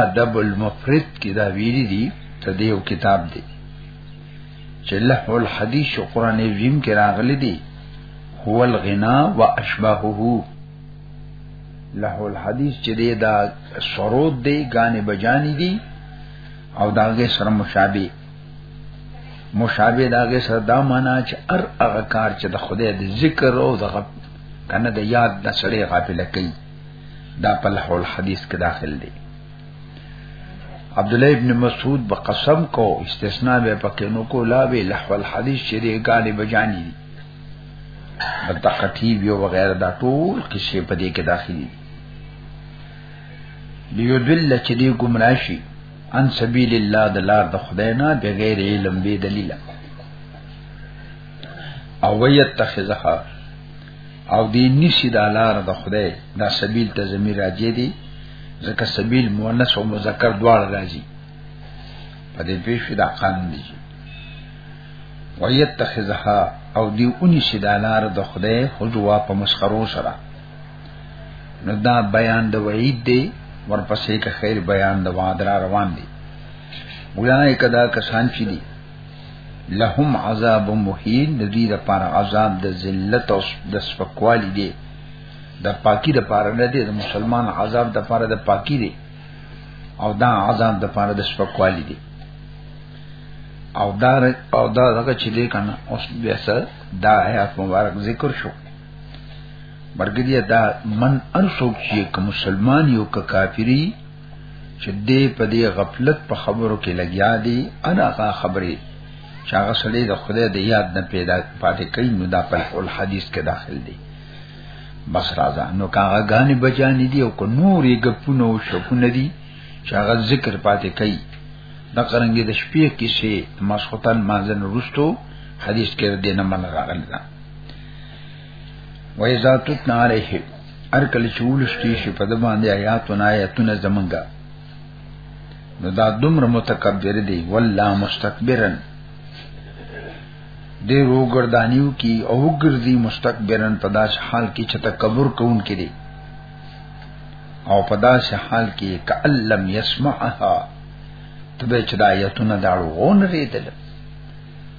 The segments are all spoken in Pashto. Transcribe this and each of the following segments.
ادب المفرد کې دا ویلي دي ته دې یو کتاب دی چې له الحدیث او قران عظیم کې راغلي دي هو الغنا واشباهه له الحدیث چې دې دا سرود دی غانې بجانی دي او داګه سره مشابه مشابه داګه سره دا معنا چې ار هغه کار چې د خدای د ذکر او د غب کنه د یاد د سړی غافل کوي دا په لحو الحدیث کې داخل دی عبد الله ابن مسعود په قسم کو استثناء به پکې نو کو لا به لحو الحدیث چې دی غالي بجانی دي بلته خطیب یو وغیرہ دا ټول کیسې په دې کې داخلي دي لیو دل چې دی گمراه شي ان سبیل الله د لار د خدای نه بغیر علم به دلیل او ويتخذها او دی نشي د لار د خدای دا سبیل ته زمير راځي دي ځکه سبیل مؤنث او مذکر دواړه راځي په دې پیښ دا قانون دی ويتخذها او دی اونی شي د لار د خدای حجوا په مسخرو سره نو دا بیان د وعید دی ورپسې که خیر بیان د وعد را روان دی اولائک دا کسان چې دي لهم عذاب مهین د دې لپاره عذاب د ذلت او د سپکوالی دی د پاکی د لپاره نه دی د مسلمان عذاب د لپاره د پاکی دی او دا عذاب د لپاره د سپکوالی دی او دا او دا دغه چې دی کنه اوس بیا سره دا آیات مبارک ذکر شو برګدی دا من انسوک چې کوم مسلمان یو ک کافری چې دې په دې غفلت په خبرو کې لګیا دي انا کا خبرې چې هغه سړی د خدای د یاد نه پیدا پاتې کوي نو دا په خپل حدیث کې داخل دي بس راځه نو کاغه غانې بچانی دي او کو نورې غپونه او شپونه دي چې هغه ذکر پاتې کوي دا قرنګي د شپې کې شي مسخوتن مازن رستو حدیث کې دینه من راغلی وایذا تتنا علیه ار کله چول شتي شي په د باندې آیاتونه آیاتونه زمونږه نو دا دومره متکبر دی والله مستكبرن دی روګردانیو کی او ګرځي مستكبرن په داس حال کې چې تکبر کوون کې دی او په داس حال کې کألم يسمعها تبه چې دا آیاتونه داړو ونه ریدل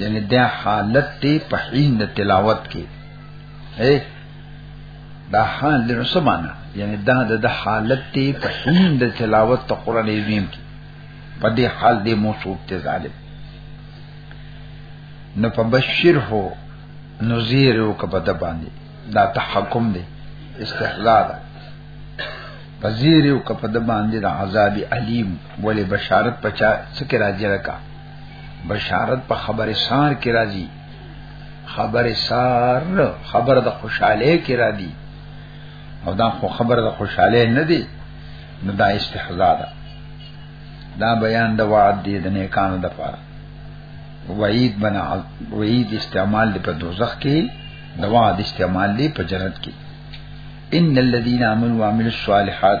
یعنی دا حالت ته په حین د تلاوت کې اے دا حال د رسمانه یعنی دا د حالت ته په حین د تلاوت ته قران عظیم کې په دې حال دې موصوف ته ظالم نو په بشیر هو نذیر او کبه د باندې دا تحکم دی استحزاء ده وزیر او کپد باندې د عذاب الیم ولې بشارت پچا څکه راځي راکا بشارت په خبر سار کې راځي خبر سار خبر د خوشاله کې را دي او دا خو خبر د خوشاله نه دي نو دا استحزاء ده دا بیان د وعد دی د نیکانو د پاره وعید بنا وعید استعمال دی په دوزخ کې د وعد استعمال دی په جنت کې ان الذين عملوا وعملوا الصالحات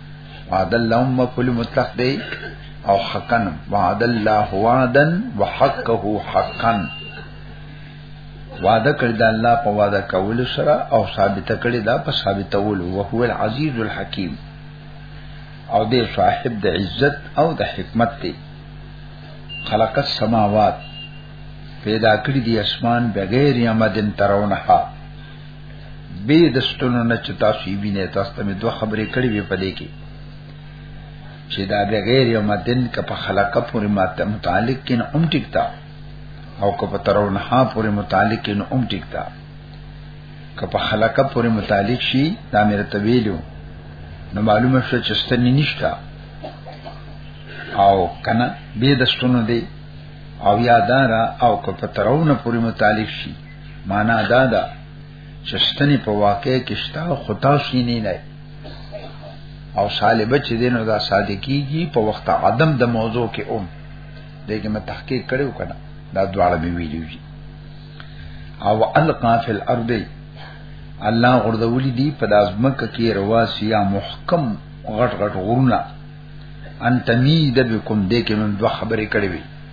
وعد الله مفعول مطلق دی او حقا وعد الله وعدا وحقه حقا وعده کړی دا الله په وعده کول سره او ثابت کړی دا په ثابتول او هو العزیز الحکیم او دې صاحب د عزت او د حکمت دی خلق السماوات پیدا کړی دی اسمان بغیر یمدن ترونها به د ستونو نه چې تاسو یې وینئ تاسو ته مې دوه خبرې کړې وې په دې کې چې دا به غیر یو مدن ک په خلقه پورې ماته متعلق کین هم ټیکتا او که په ترونه ها پورې متعلق کین هم ټیکتا که په خلقه پورې متعلق شي دا مې رته ویلو نو معلومه شو چې ستنې نشتا او کنه به د ستونو دی او یادارا او که په ترونه پورې متعلق شي معنا دا ده چې ستنې په واقع کې شته خو تاسو یې نه لای او صالب چې دینو دا صادقیږي په وخت عدم د موضوع کې اوم دغه مې تحقیق کړو کنه دا دواړه مې ویلو دي او القا فی الارض الله غردولی دی په داسمک کې رواسي یا محکم غټ غټ غرونه ان تمید بكم دې کې من دوه خبرې کړې وي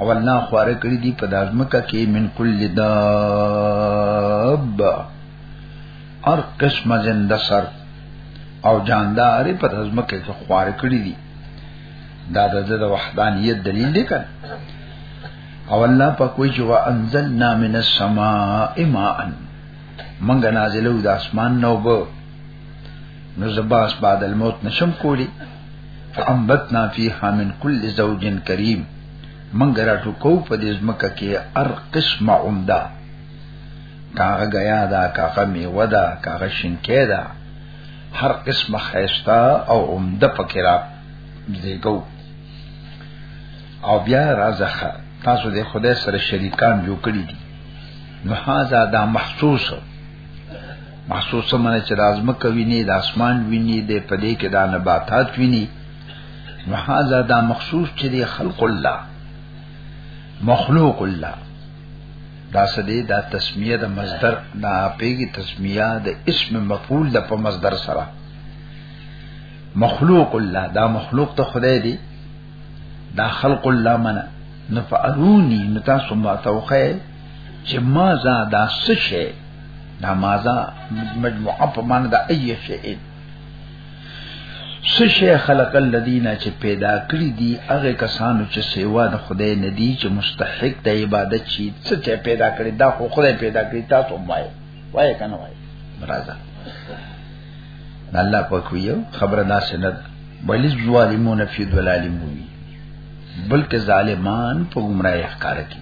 او الله خواره کړی دی په دازمکه کې من کل داب هر قسم زنده سر او جاندار په دازمکه کې خواره کړی دی دا د د وحدانیت دلیل دی کړه او الله په کوئی چې وانزلنا من السماء ماء منګه نازلو د اسمان نو بو نو زباس بعد الموت نشم کولی فانبتنا فيها من كل زوج كريم منګ را ټکو په دې ځمکه کې هر قسم عمده کاغه غیا دا کاغه میوه دا کاغه شینکه دا هر قسم خیستا او عمده پکې را دیګو او بیا رازخه تاسو د خدای سره شریکان جوړ کړی دي نو هاذا دا محسوس محسوسه منه چې راز مکه ویني د اسمان ویني د پدې کې دا نباتات ویني نو هاذا دا مخصوص چې دی خلق الله مخلوق الله دا سدې دا تسمیه د مصدر دا پیږي تسمیه د اسم مفعول د په مصدر سره مخلوق الله دا مخلوق ته خدای دی دا خلق الله منه نفعلونی نتاسو ما توخه چې مازه دا څه شي دا مازه مجموعه په معنی دا ای شي څه شي خلق الذين چې پیدا کړی دي هغه کسانو چې سیوا د خدای نه دي چې مستحق د عبادت شي څه چې پیدا کړی دا خو خدای پیدا کړی تاسو وای وای کنه وای برازه الله پاک ویو خبره داسې نه ده بل ظالمون فی ضلال مبین بلکې ظالمان په گمراهی ښکار کی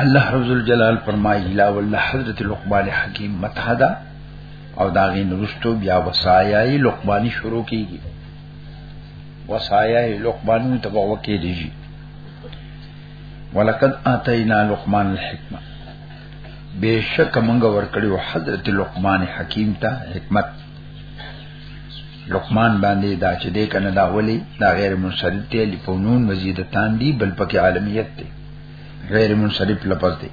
الله رب الجلال فرمایي لا والله حضرت لقمان حکیم متحدا او دا غي نرستو بیا وصایای لقمانی شروع کیږي وصایای لقمانی ته وکي دیږي ولقد اتینا لقمان الحکمه بشک مونږ ورکړو حضرت لقمان حکیم ته حکمت لقمان باندې دا چې دې کنه دا ولي دا غیر منصرف دی لپونون مزیدتان دی بل پکې عالمیت دی غیر منصرف لفظ دی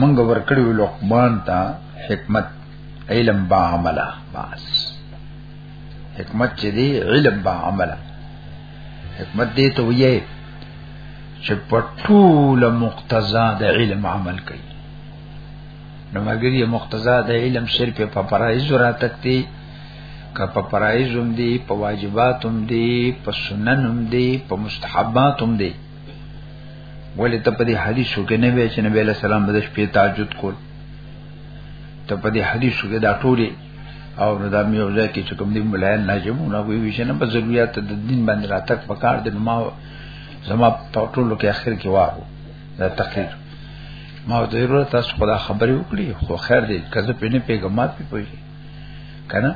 منګ ورکړو لقمان ته حکمت علم با عمله بس حکمت چې دی علم با عمله حکمت دې ته ویې چې په ټول مقتضا د علم عمل کوي نو مګر یې مقتضا د علم صرف په فرایض را تکتی که په فرایض هم دی په واجبات هم دی په سنن هم دی په مستحبات هم دی ولې ته په دې حدیثو کې نه وی چې نبی له سلام د شپې تهجد کول ته په دې حدیثو کې دا ټولې او نو دا مې یو ځای کې چې کوم دې ملایان ناجمونه وی وی چې نه په ضرورت د دین باندې راتک پکار دې ما زما په ټولو کې اخر کې وارو دا تقریر ما د یو تاسو خدا خبرې وکړي خو خیر دی کزه په نه پیغام په پوي کنه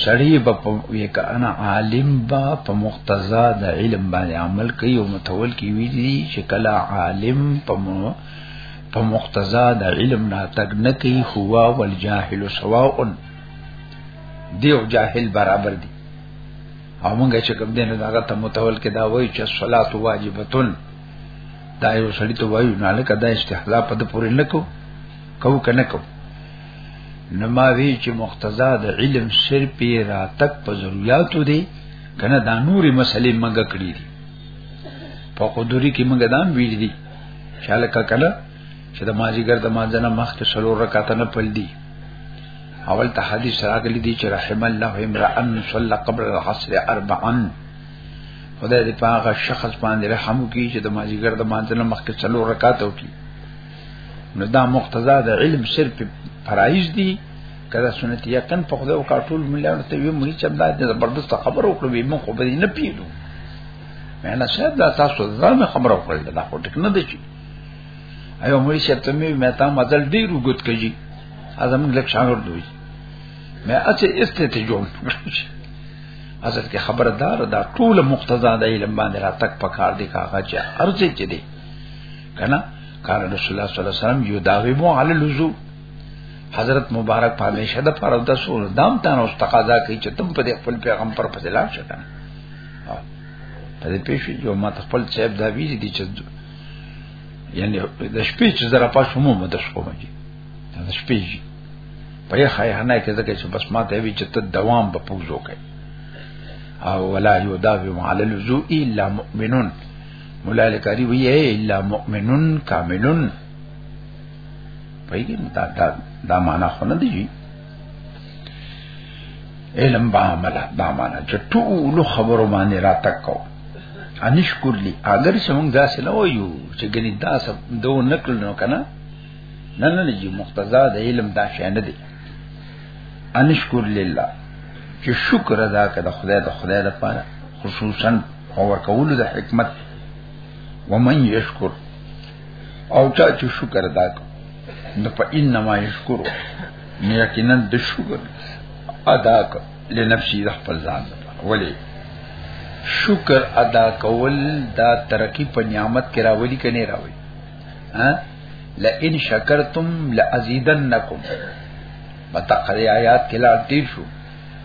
سړی به په یک انا عالم با په مقتضا د علم باندې عمل کوي او متول کی وی دي چې کلا عالم په په مقتضا د علم نه تک نه کوي هوا والجاهل سواء دی او جاهل برابر دي او موږ چې کوم دین دا غته متول کې دا وایي چې صلات واجبتون دا یو سړی ته وایي نه لکه دا استحلا په د پورې نکو کو کنه کو نماوی چې مقتضا د علم سر پی را تک په ضرورتو دی کنه دا نورې مسلې منګه کړې دي په قدرت کې منګه دام ویل دي شاله کله چې د مازیګر د مانځنه مخکې سلو رکعات نه پل دي اول ته حدیث راغلی دی چې رحم الله امرأن صلى قبل العصر اربعا خدای دې پاغه شخص باندې رحم وکړي چې د مازیګر د مانځنه مخکې سلو رکعات وکړي نو دا مقتضا د علم صرف فرایز دي کله سنت یقین په خدای او کاټول مليانو ته وي مې چې دا زبردست خبر وکړو به موږ خو به نه پیلو مې نه صاحب دا تاسو ځان خبر وکړل دا خو ټک نه دی ایو مړي چې ته مې مې تا مدل ډیر وګت کړي اعظم لک شاګرد وي مې اته استته جوړ حضرت کې خبردار دا ټول مقتضا د علم باندې را تک پکار دي کاغه چې ارزه چې دي کنه کار رسول الله صلی الله علیه وسلم یو داویمو علی لزو حضرت مبارک په همیشه د فرض د سور دام تان او تقاضا کوي چې تم په خپل پیغمبر په ځلا شته ته دې پېښې یو ما خپل صاحب دا ویلي دي چې یعنی د شپې چې زرا پاس هم مو د شپې مګي د شپې په یې خای نه کې ځکه چې بس ما ته وی چې ته دوام به پوزو کوي او ولا یداوم علی الوضوء الا مؤمنون مولا لکاری وی الا مؤمنون کاملون پېږي دا دا دا معنا خو نه دی علم با عمل دا معنا چې ټول خبرو باندې را تکو انشکر لی اگر څنګه دا سره وایو چې ګنې دا سب دو نکل نو کنه نه نه یو مقتضا د علم دا شی نه دی انشکر لله چې شکر ادا کړه د خدای د خدای لپاره خصوصا او ورکول د حکمت ومن یشکر او چا چې شکر ادا کړ نو په انما یشکر نو یقینا د شکر ادا کړ لنفسي د خپل ځان ولی شکر ادا کول دا ترقی په نعمت کې راولي کني راولي ها لئن شکرتم لازیدنکم متقری آیات کې لا تیر شو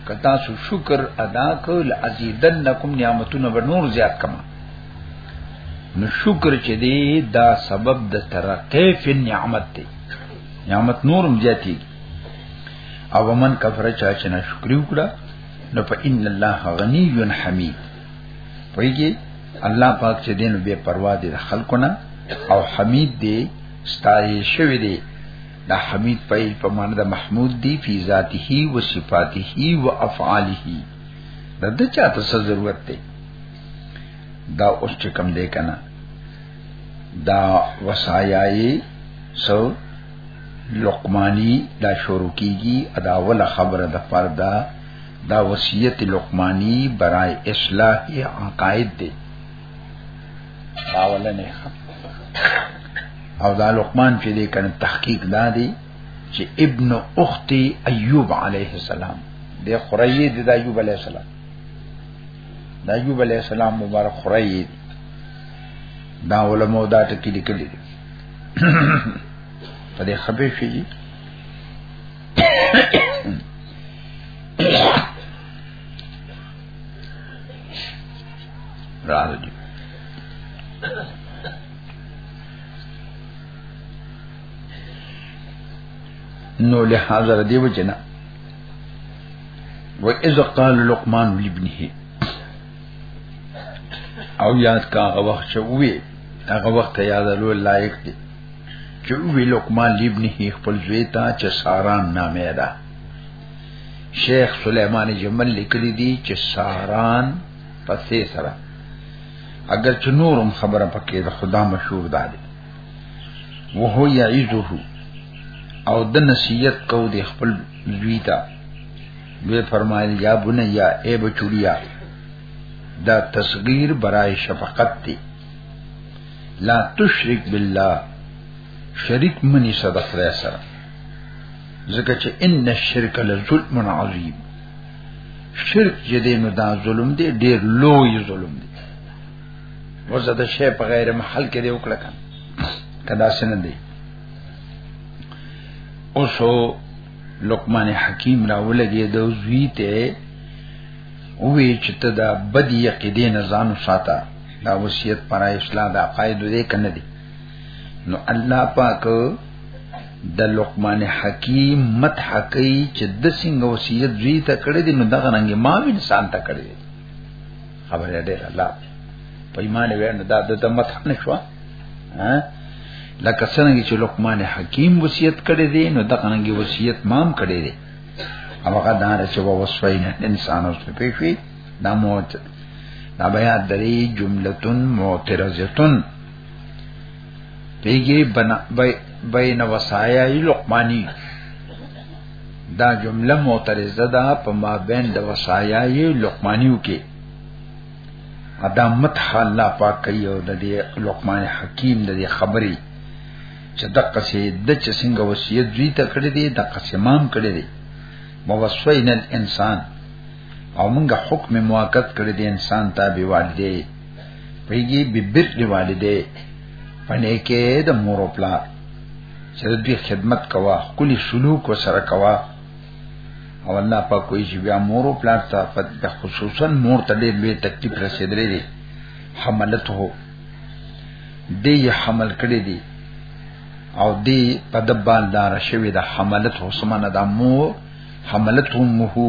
کتا سو شکر ادا کول ازیدنکم نعمتونه به نور زیات کما نو شکر چې دی دا سبب د ترقې فی نعمت دی نعمت نورم زیاتی او من کفر چا چې نه شکر وکړه نو په ان الله غنی حمید ویږي الله پاک چې دین به پروا دي خلقونه او حمید دی ستایي شوی دی دا حمید په په معنی د محمود دی فی ذاته و صفاته و افعاله دا د چا ته ضرورت دی دا اوس چې کم دی کنه دا وصایای سو لقمانی دا شروع کیږي ادا ول خبره د پردا دا وصیت لقمانی برای اصلاح عقاید دی دا ولنه او دا لقمان چې دی کنه تحقیق دا دی چې ابن اخت ایوب علیه السلام د خریه د ایوب علیه السلام د ایوب علی السلام مبارک خړی دا علماء دا ټکی لیکلی دی په دې خبرې شي راځي نو له حاضر دی وجنه و اذا قال لقمان لابنه او یاد کا هغه وخت چې وې هغه وخت یاد له لایق دی چې وی لقمان لابنه خپل زوی ته چې ساران نامه ده شیخ سلیمان جمل لیکلی دی چې ساران پسې سره اگر چې نورم خبره پکې ده خدا مشهور ده وهو یعیذه او د نصیحت کو د خپل لوی ته به فرمایل یا بنیا ای بچوریا دا تصغیر برای شفقت دی لا تشرک بالله شریک منی صدق را سره ځکه چې ان الشرک لظلم عظیم شرک جدي نو دا ظلم دی ډیر لوی ظلم دی وزه د شی په غیر محل کې دی وکړه کنه کدا سن دی اوسو لقمان حکیم را ولګي د زوی ته وی چې ته دا بد یقیدې نه ځان ساته دا وصیت پر اصلاح دا قائد دې کنه دی نو الله پاک د لقمان حکیم مدح کوي چې د څنګه وصیت زوی ته کړی دی نو دغه رنګ ما انسان ته کړی دی خبره ډېر الله په ایمان ویل دا د دمت نه شو ها لکه څنګه چې لقمان حکیم وصیت کړی دی نو دغه ننګي وصیت مام کړی دی هغه دا چې ووسوین انسان اوس په پیښې دا موت دا بیا درې جملتون معترضتون پیږي بنا بین وصایا لقمانی دا جمله معترضه ده په ما بین د وصایا لقمانیو کې ادا متح الله پاک کوي او د دې لقمان حکیم د دې خبرې چې د قصې د چې څنګه وصیت دوی ته کړی دی د قسمام کړی دی موصینا الانسان او موږ حکم موقت کړی دی انسان تابع والدی پیږي ببر دی والده پنه کې د مور او پلار چې دوی خدمت کوا کلی سلوک وسره کوا او الله په کوئی چې بیا مور او پلار ته په خصوصا مور ته ډېر لوی تکلیف رسیدلې دي حملته دی حمل کړی دی او دی په دبان دار شوی د حملته سمانه د مو حملته مو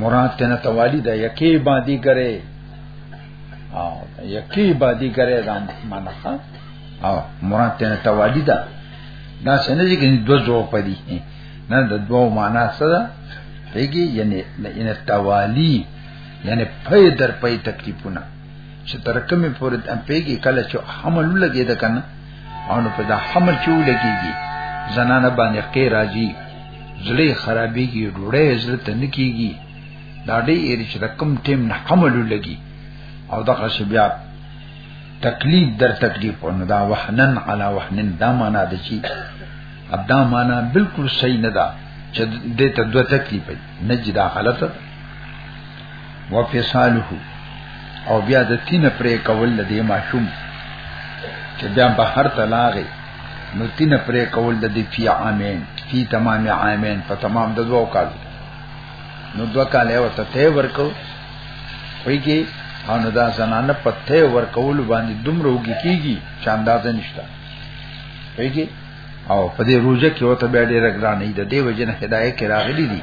مراد تینا توالی دا یکی بادی کرے او یکی بادی کرے دا مانا خا او مراد تینا توالی دا دا سنه جی کنی دو جو پدی نه د دو مانا سره پیږي یعنی ان توالی یعنی پې در پې تکلیفونه چې تر کومه پورې د پیږي کله چې حمل لګي د کنه او نو په دا حمل چې ولګيږي زنانه باندې کې راځي زړه خرابېږي ډوړې زړه ته نکېږي دا ډېر چې د کم ټیم نه حمل لګي او دغه شی بیا تکلیف در تکلیف ونه دا وحنن علی وحنن دا معنا د چی دا معنا بالکل صحیح نه ده چې دې ته دوه تکلیف نه جدا غلطه وفصاله او بیا د تینه پرې کول د دې ماشوم چې بیا بهر ته لاغې نو تینه پرې کول د دې فی عامین فی تمام عامین په تمام د دوه کال نو دوه کال یې ورته ته ورکو ویږي او نو دا زنانه په ته ورکول باندې دومره وګی کیږي چې اندازه نشته ویږي او په دې روزه کې وته بیا ډېر ګران نه دی د دې وجنه هدايه کې راغلي دي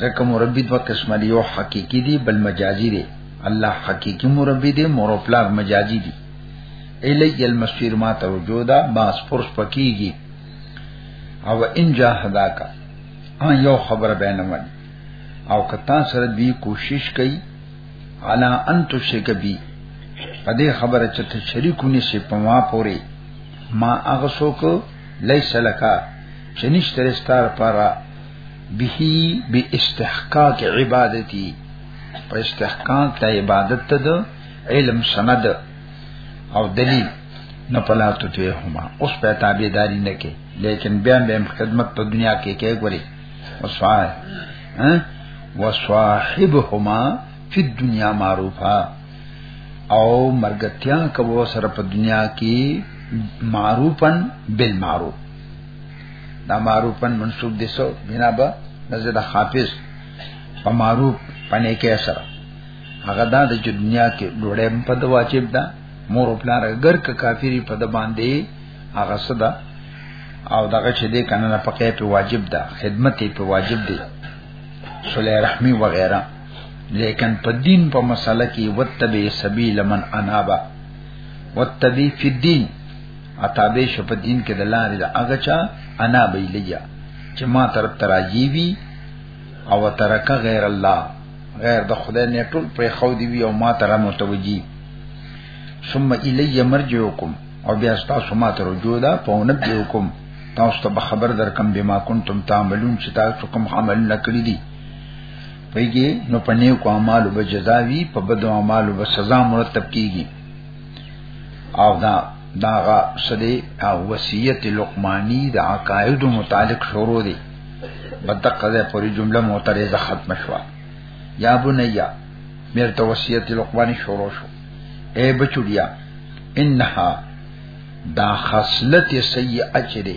ځکه مربی دوه قسمه دی یو حقيقي دی بل مجازي دی الله حقيقي مربی دی مور او پلار مجازي دی الی المسیر ما ته وجودا باس پرس پکیږي او ان جاهدا کا ان یو خبر بینمن او کتا سره دی کوشش کوي علا ان تشک بی پدې خبره چې ته شریکونه شي په ما پوري ما هغه څوک لیس لکا چنشت رستار پارا بهی بی استحقاق عبادتی په استحقاق د عبادت ته د علم سند او دلیل نه پلاتو ته هما اوس په تابعداري نه کې لیکن بیا به خدمت په دنیا کې کې غوري وصای ها وصاحبهما فی الدنیا معروفه او مرګتیا کوو سره په دنیا کې معروفن بالمعروف دا معروفن منصوب دي سو بنا به نزد حافظ په معروف پنه کې سره هغه دا د دنیا کې ډوړې په د واجب ده مور او پلار اگر که کافری په د باندې هغه صدا او دغه چې دې کنه په کې په واجب ده خدمت په واجب دي صلی رحمی وغیرہ لیکن په دین په مسله کې وتبع سبیل من انابا وتبع فی الدین اتابه شو په دین کې د لارې د هغه چا انا بیلیا چې ما طرف تراجی وی او ترک غیر الله غیر د خدای نه ټول پر خو دی وی او ما تر متوجی ثم الی مرجعکم او بیا تاسو ما ته رجوع ده په نبیکم تاسو ته خبر درکم بما کنتم تعملون چې تاسو کوم عمل نکړی دي پیږي نو پنیو کو اعمال به جزا وی په بد اعمال به سزا مرتب کیږي او دا داغه سدي او وصیت لقمانی د عقاید متعلق شروع دي بدقه ده پوری جمله معترضه ختم شوه یا بنیا مرته وصیت لقمانی شروع شو اے بچړیا انها دا خصلت سیئه چره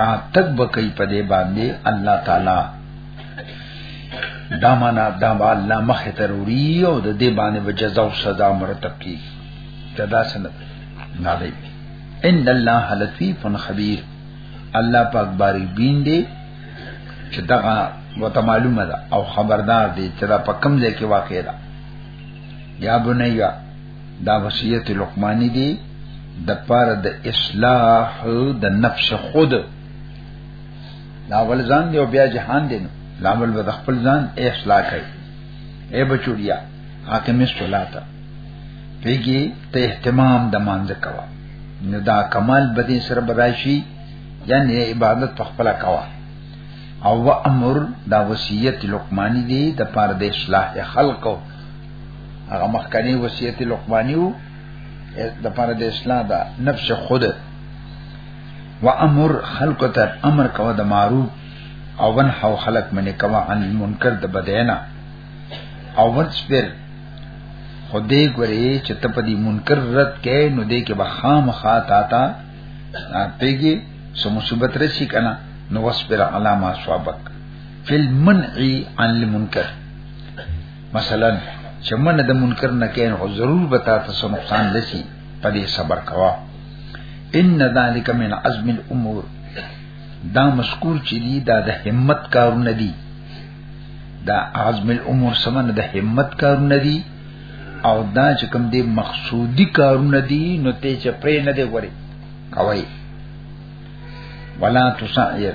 را تک بکی په دې باندې الله تعالی دا معنا دا با الله مخه تروری او د دې باندې به جزا او سزا مرتب کی جدا سند نه دی ان الله لطیف خبیر الله پاک باری بین دی چې دا وته معلومه ده او خبردار دی چې دا په کم ځای کې واقع ده یا بنیا دا وصیت لقمانی دی د پاره د اصلاح د نفس خود دا ول ځان دی او بیا جهان دی نو لامل به خپل ځان اصلاح کوي اے بچوریا حاکم صلاته پیږي ته اهتمام د مانځ کوا نو دا کمال بدی سره برایشي یعنی عبادت په خپل کوا او امر دا وصیت لقمانی دی د پاره د اصلاح خلقو هغه مخکنی وصیت لقمانی وو د پر د اصلاح دا نفس خود و امر خلق ته امر کو د معروف او ون حو خلق منی کوا عن منکر د بدینا او ورڅ پر خدای ګوري چې ته په دې منکر رد کې نو دې کې به خامخا تا تا پیږي سو مصیبت رسی کنه نو وصبر علی ما صابک فی المنع عن المنکر مثلا چې من د منکر نه کین خو ضرور به تا ته نقصان لسی په دې صبر کوا ان ذالک من عزم الامور دا مشکور چې دی دا د همت کارونه دي دا عزم الامور سمن د همت کارونه دي او دا چې کوم دی مقصودی کارونه دي نو ته چې پرې نه دی وری کوي ولا تسعير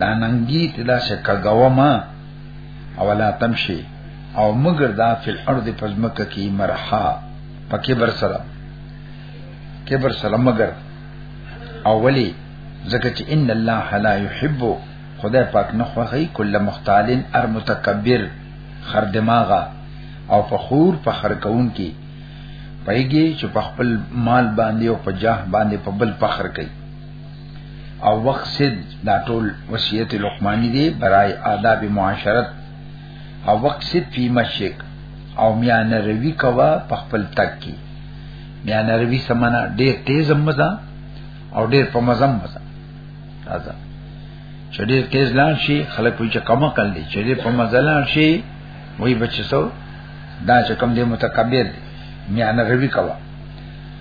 دا ننګی تدا شکا گوما اولا تمشي او مگر دا فی الارض پزمک کی مرحا پکی بر سره کې بر سره مگر اولی زکه چې ان الله لا يحب خدای پاک نه خوخی کله مختالن ار متکبر خر دماغه او فخور په خر کون کې پایږي چې په خپل مال باندې او په جاه باندې په بل فخر کوي او وقصد دا ټول وصیت لقمانی دی برای آداب معاشرت او وقصد فی مشک او میان روی کوا په خپل تک کی میان روی سمانا ډیر تیز مزه او ډیر په مزه مزه راځه چې ډیر تیز لاړ شي خلک وایي چې کما کړل دي چې ډیر په مزه لاړ شي وایي بچسو دا چې کم دی متکبر دی میان روی کوا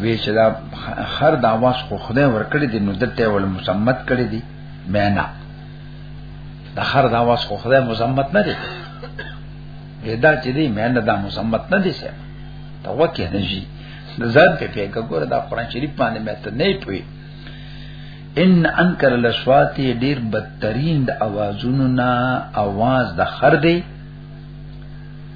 وی چې دا خر د اواز خو خدای ورکړي دي نو دته ول مسمت کړي دي مینا د خر د اواز خو خدای مسمت نه دي دا چې دی مینا دا مسمت نه دي څه ته وکه نه شي د ځان په پیګه ګوره دا قران شریف باندې مې ته نه پوي ان انکر لسوات ډیر بدترین د اوازونو نه اواز د خر دی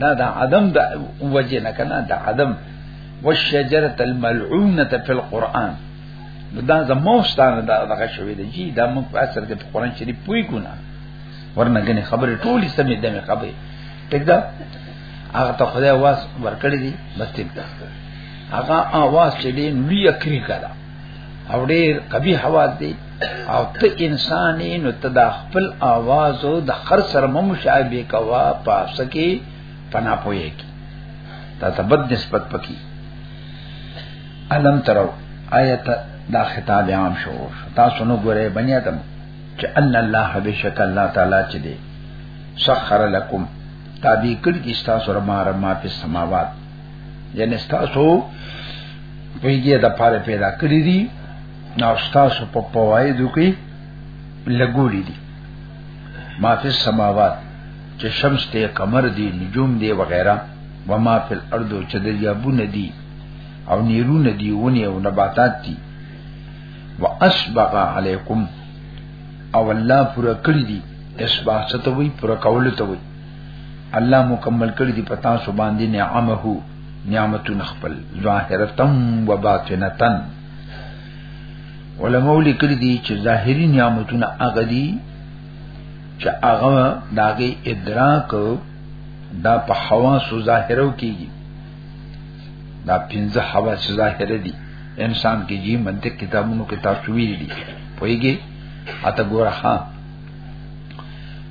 دا دا عدم دا وجه نه کنه دا عدم والشجره الملعونه فی القران دا زموستانه دا دغه شوی دی جی دا موږ په اثر د قران شریف پوی کو نه ورنه غني خبره ټولې سمې دمه خبره ټیک دا هغه ته خدای واس ورکړی دی بس ټیک دا هغه اواز چې دی نو یې کړی کړه او ډیر قبی حواد دی او ته انسانې نو ته د خپل आवाज او د خر سره مشابه کوا پاس کې پنا پوي کی دا تبد نسبت پکی علم ترو آیت دا خطاب عام شو تاسو نو ګوره بنی ادم چې ان الله بشک الله تعالی چې دی سخر لكم تابع کړی تاسو رما رما په سماوات یعنی تاسو پیګه د پاره پیدا کړی دي نو تاسو په پوایدو کې لګولې دي ما فی السماوات چې شمس ته قمر دی نجوم دی وغیرہ وما فی الارض چې د یابونه دی او نیرونه دی ونی او نباتات دی واسبغ علیکم او الله پر کړی دی اسباح ستوي پر کول ته وي الله مکمل کړی دی پتا سو باندې نعمه نعمتون خپل ظاهرتم و باطنتن علماء لیکلی دی چې ظاهری نعمتونه هغه دي چې هغه داغه ادراک دا په حواس ظاهرو کیږي دا پنځه حواس ظاهر دي انسان کې جی منطق کتابونو کې تاسو ویلي پويږي اته ګوره ها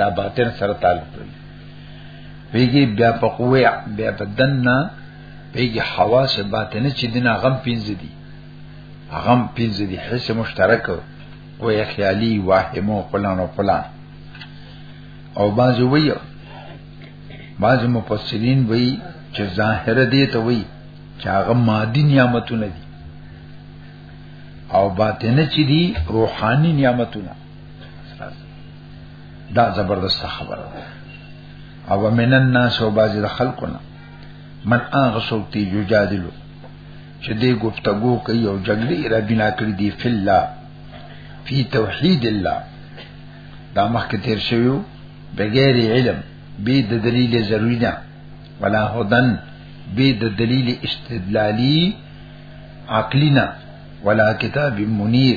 دا باطن سره تعلق لري پیږي بیا په قوه بیا په دنه پیږي حواس باطن چې دنا غم پینځه دي غم پینځه دي حس مشترک او خیالي واهمو فلان او فلان او باز وی باز مفسرین وی چې ظاهر دې ته وی چې هغه مادي نعمتونه دي او باطن چې دي روحاني نعمتونه دا زبردست خبره ده او من الناس او باز د خلقونه من هغه څوک دی یجادلو چې دې گفتگو کوي او جګړې را بنا کړې دي فی الله فی توحید الله دا مخکې تیر شویو بغیر علم بی د دلیل ضروری نه ولا هدن بی د دلیل استدلالی عقلی نه ولا کتاب منیر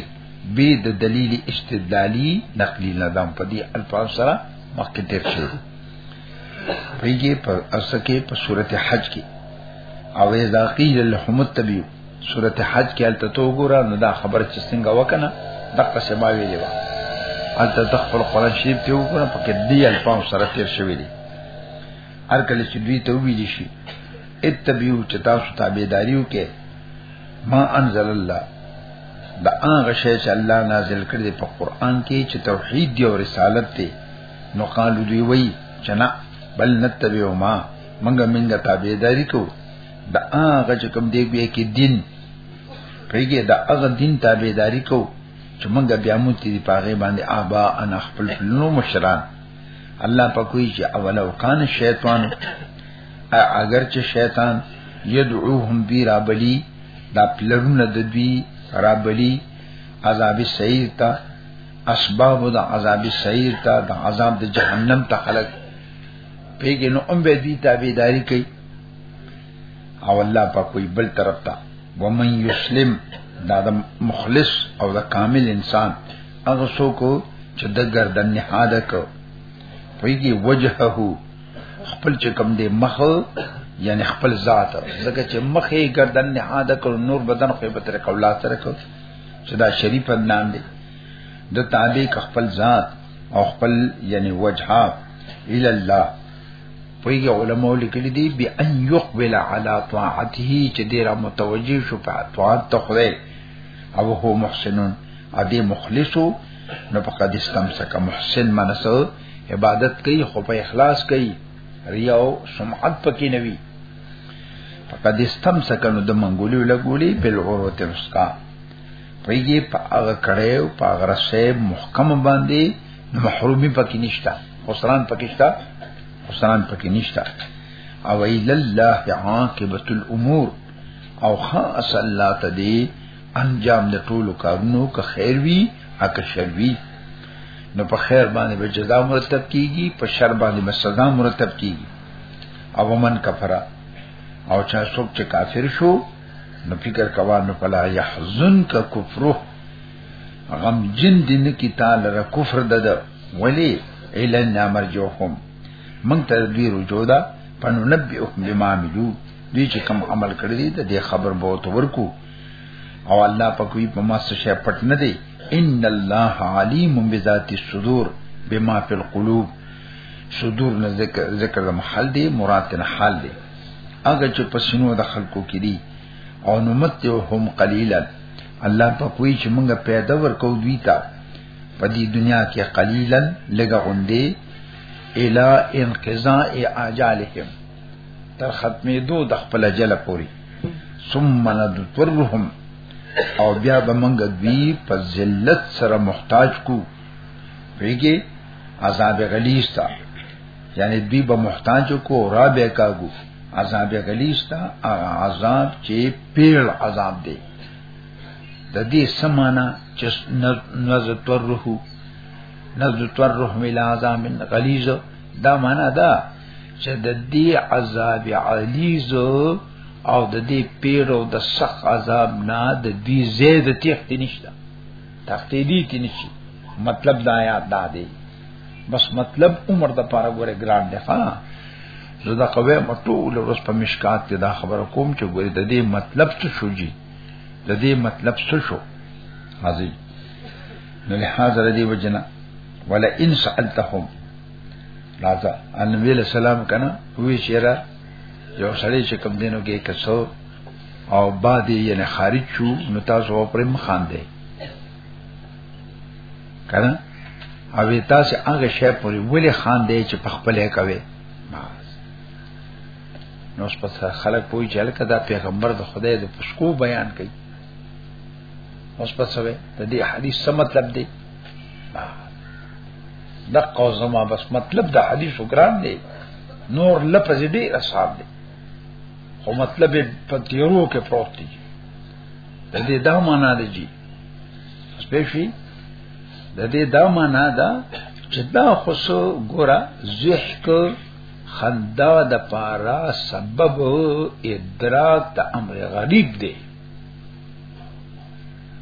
بی د دلیل استدلالی نقلی نه دام په دې الفاظ سره مخکې تیر شویو پیږي په اسکه په صورت حج کې او اذا قيل لهم اتبعوا سورت حج کې الته تو ګورا نو دا خبر چې څنګه وکنه دغه سما ویلې و الته تخفل قران شریف ته وګوره پکې دی الفاظ سره تیر شوی دی هر کله چې دوی ته ویل شي اتبعو چې تاسو تابعداریو کې ما انزل الله دا هغه شی چې الله نازل کړی په قران کې چې توحید دی او رسالت دی نو قالو دوی وی چې نه بل نتبعو ما منګه منګه تابعداري کوو دا هغه چې کوم دی بیا کې دین پیګه دا هغه دین تابعداري کو چې موږ بیا مو تی پاغه باندې آبا انا خپل نو مشران الله په کوئی چې اول او کان شیطان اگر چې شیطان یدعوهم بی رابلی دا پلرونه د دوی رابلی عذاب سعیر تا اسباب د عذاب سعیر تا د عذاب د جهنم ته خلق پیګه نو ام به دي تابعداري کوي او الله په کوئی بل طرف ته ومن یسلم دا د مخلص او د کامل انسان هغه څوک چې د گردن نهاده کو پویږي وجهه خپل چې کم دی مخ یعنی خپل ذات زکه چې مخ یې گردن نهاده کو نور بدن خو به تر قولا سره کو چې دا شریف نام دی د تعالی خپل ذات او خپل یعنی وجهه الی الله پویږي علماء لیکلي دي بي ان يقبل على طاعته چې ډیر متوجي شو په طاعت ته خدای او هو محسنون ا دې مخلصو نو په قد استمسک محسن منسو عبادت کوي خو په اخلاص کوي ریا او سمعت پکې نوي فقد استمسک نو د منګولي لګولي بل عروت الرسقا پویږي په هغه کړه او په هغه رسې محکم باندې محرومی پکې نشتا خسران پکې نشتا خسران پکې نشتا او ایل الله عاقبت الامور او خاص الله ته دی انجام د ټولو کارونو که خیر وی او که شر وی نو په خیر باندې به جزا مرتب کیږي په شر باندې به سزا مرتب کیږي او من کفرا او چا څوک چې کافر شو نو فکر کوا نو فلا يحزن کا کفره غم جن دې نه کی تعالی را کفر دد ولی النا مرجوهم من ته دوی رجوع ده پنو نبئهم بما عملو دوی چې کم عمل کړی دی د خبر به تو ورکو او الله په کوئی په ما څه شي پټ نه دی ان الله علیم بذات الصدور بما فی القلوب صدور نه ذکر ذکر د محل دی مراد نه حال دی هغه چې پسینو د خلکو کې دي او نمتعهم قلیلا الله په کوئی چې موږ پیدا ورکو دوی ته په دې دنیا کې قلیلا لګه غوندې الا انقضاء اجالهم تر ختمې دو د خپل اجل پوری ثم ندترهم او بیا به موږ دوی په ذلت سره محتاج کو ویګي عذاب غلیظ تا یعنی دوی به محتاج کو را به کاغو عذاب غلیظ تا عذاب چې پیړ عذاب دی د دې سمانا چې نزد ترره نزد ترره ملا عذاب غلیظ دا معنا ده چې د دې عذاب علیظ او د دې پیر او د سخت عذاب نه د دې زید تخت نشته تخت دې تنشي مطلب دا آیات دا دی بس مطلب عمر د پاره ګوره ګران دی ها زه دا قوی مټول ورس په مشکات کې دا خبره کوم چې ګوره د دې مطلب څه شو جی د دې مطلب څه شو حاضر نو له حاضر دی وجنا ولا ان سالتهم راځه ان ویل سلام کنه وی چیرې یو سړی چې کم دینو کې کسو او بعد یې نه خارج شو نو تاسو پرې مخان دی کړه او تاسو هغه شی پوری ولې خان دی چې په خپل کوي نو اوس پس خلک پوي چې الکه دا پیغمبر د خدای د پښکو بیان کوي اوس پس وې د دې حدیث څه مطلب دی د قوزما بس مطلب د حدیث وګران دی نور لفظ دی اصحاب دی خو مطلب په تیرو کې پروت دی د دې دا معنا دی سپېښي د دې دا معنا ده چې دا خوسو ګورا زحک خندا د پارا سبب ادراک د امر غریب دی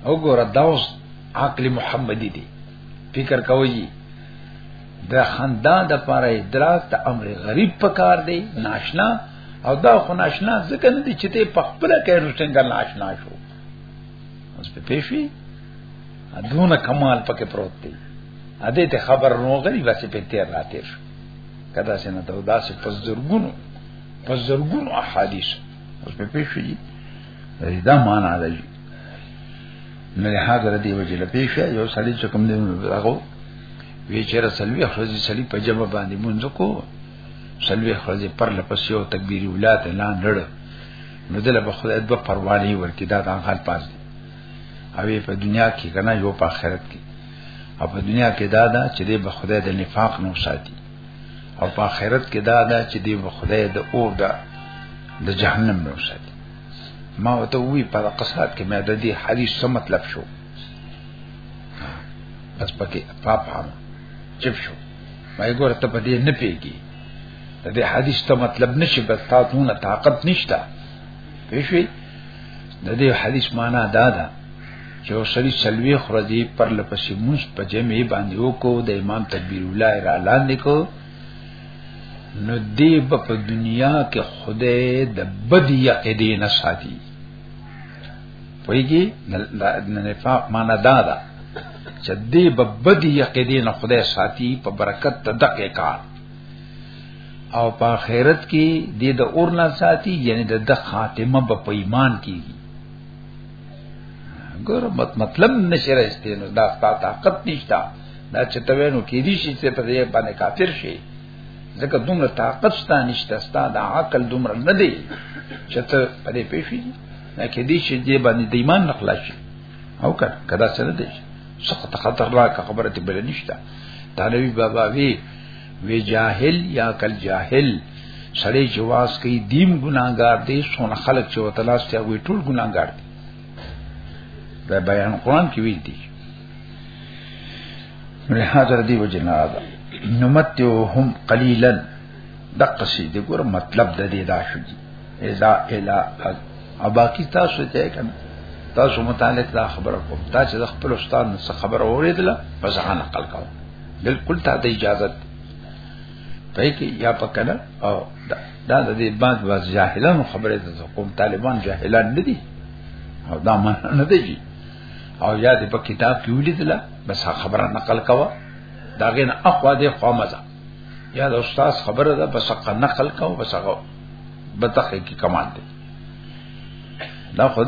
او ګورا دا اوس عقل محمدي دی فکر کوي د خندا د پارا ادراک د امر غریب پکار دی ناشنا او دا خو ناشنا ځکه نه دي چې ته په خپل کې رښتینګ ناشنا شو اوس په پیشي ادونه کمال پکې پروت دی ا دې ته خبر نو غري بس په تیر راتیر شو کدا څنګه ته داسې پس زرګونو پس زرګونو احادیث اوس په پیشي دا معنا ده نه حاضر دی وجه لپیشه یو سړی چې کوم دی هغه وی چې رسلوی خرج سړی په جبه باندې مونږ کو سلوی خرج پر لپسیو تکبیر اولاد اعلان لړ نو دله په خدای د پروانه ورکی دا د حال پاس دی او په دنیا کې کنه یو په آخرت کې او په دنیا کې دا دا چې دی به خدای د نفاق نو ساتي او په آخرت کې دا دا چې دی به خدای د اور دا د جهنم نو ساتي ما وته وی په قصات کې مې د دې حدیث څه مطلب شو بس پکې پاپ هم چپ شو ما یې ګورته په دې نه پیږي د دې حدیث ته مطلب نشي بس تاسو نه طاقت نشته پېښوي د دې حدیث معنا دا ده چې اوسري سلوي خرجي پر لپسې موږ په جمع باندې وکړو د امام تکبیر الله را اعلان نکو نو دې په دنیا کې خدای د بدی عقیدې نه ساتي پویږي د نفاق معنا دا ده چې دې ببدی یقیدې نه خدای ساتي په برکت د دقه کار او په آخرت کې دې د اور نه ساتي یعنی د خاتمه په پیمان کې ګور مت مطلب نشره استینو دا طاقت نشته دا چې توینو کې دي شي چې په دې باندې کافر شي ځکه دومره طاقت شته نشته ستا د عقل دومره نه دی چې ته په دې پېښې لکه دې چې دې باندې د ایمان نقلا شي او کړه کدا سره دې سخت خطر لا خبره ته بل نشته دا نبی بابا وی وی جاهل یا کل جاهل سړی جواز کوي دیم ګناګار دی سونه خلق چې وتلاس ته وی ټول ګناګار دی دا بیان قران کې وی دی لہذا دی وجنا دا نمتیو هم قلیلا د قصیدې ګور مطلب د دې دا شو دي اذا الا او باقی تاسو ته کنه تاسو متعلق دا خبره کوم دا چې د خپل استاد څخه خبره اوریدله پس هغه نقل کاو بالکل ته د اجازه پای کې یا پکنه او دا د دې بعد واز جاهلانو خبره ده کوم طالبان جاهلان نه دي او دا من نه دی او یا دې په کتاب کې ولیدله بس خبره نقل کوا دا غین اقوا دې قومزه یا د استاد خبره ده بس هغه نقل کو بس هغه بتخه کی کمال دی دا خود